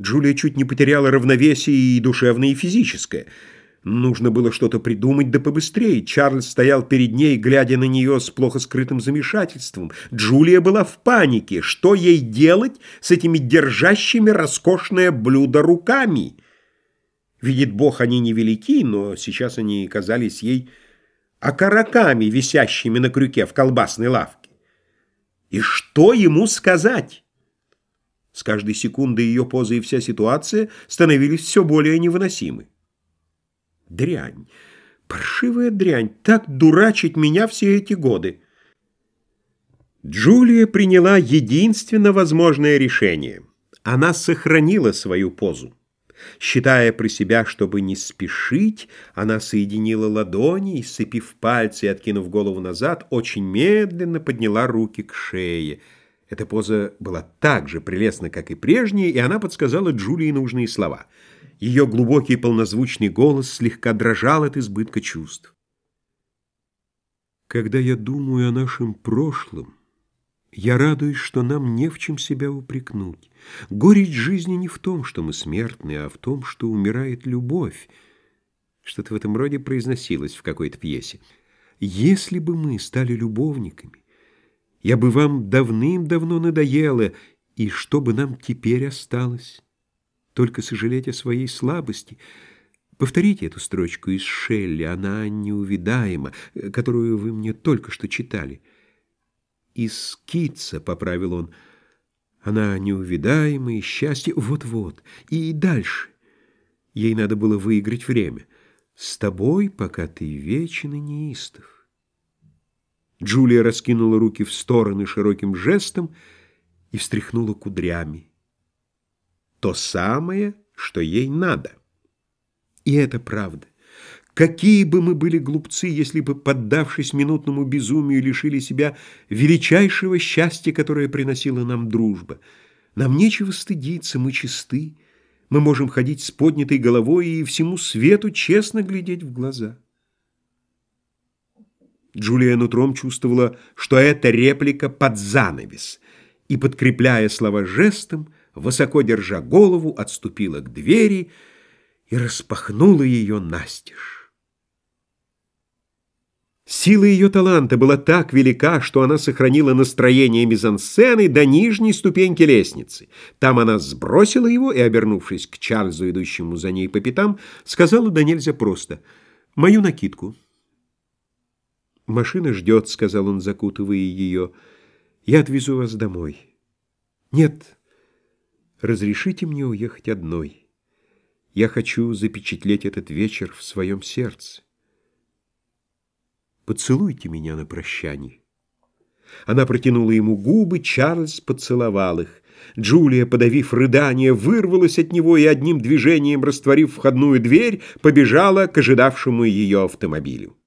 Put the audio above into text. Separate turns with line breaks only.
Джулия чуть не потеряла равновесие и душевное, и физическое. Нужно было что-то придумать, да побыстрее. Чарльз стоял перед ней, глядя на нее с плохо скрытым замешательством. Джулия была в панике. Что ей делать с этими держащими роскошное блюдо руками? Видит Бог, они невелики, но сейчас они казались ей окороками, висящими на крюке в колбасной лавке. И что ему сказать? С каждой секундой ее поза и вся ситуация становились все более невыносимы. Дрянь, паршивая дрянь, так дурачить меня все эти годы. Джулия приняла единственно возможное решение. Она сохранила свою позу. Считая про себя, чтобы не спешить, она соединила ладони и, сцепив пальцы и откинув голову назад, очень медленно подняла руки к шее — эта поза была так же прелестна, как и прежняя, и она подсказала Джулии нужные слова. Ее глубокий полнозвучный голос слегка дрожал от избытка чувств. «Когда я думаю о нашем прошлом, я радуюсь, что нам не в чем себя упрекнуть. Горечь жизни не в том, что мы смертны, а в том, что умирает любовь». Что-то в этом роде произносилось в какой-то пьесе. «Если бы мы стали любовниками, я бы вам давным-давно надоела, и что бы нам теперь осталось? Только сожалеть о своей слабости. Повторите эту строчку из Шелли, она неувидаема, которую вы мне только что читали. Из Китса, — поправил он, — она неувидаема и счастье. Вот-вот. И дальше. Ей надо было выиграть время. С тобой, пока ты вечен и неистов. Джулия раскинула руки в стороны широким жестом и встряхнула кудрями. То самое, что ей надо. И это правда. Какие бы мы были глупцы, если бы, поддавшись минутному безумию, лишили себя величайшего счастья, которое приносила нам дружба. Нам нечего стыдиться, мы чисты, мы можем ходить с поднятой головой и всему свету честно глядеть в глаза. Джулия нутром чувствовала, что это реплика под занавес, и, подкрепляя слова жестом, высоко держа голову, отступила к двери и распахнула ее настежь. Сила ее таланта была так велика, что она сохранила настроение мизансцены до нижней ступеньки лестницы. Там она сбросила его и, обернувшись к Чарльзу, идущему за ней по пятам, сказала да нельзя просто «Мою накидку». «Машина ждет», — сказал он, закутывая ее. «Я отвезу вас домой». «Нет, разрешите мне уехать одной. Я хочу запечатлеть этот вечер в своем сердце. Поцелуйте меня на прощание». Она протянула ему губы, Чарльз поцеловал их. Джулия, подавив рыдание, вырвалась от него и одним движением, растворив входную дверь, побежала к ожидавшему ее автомобилю.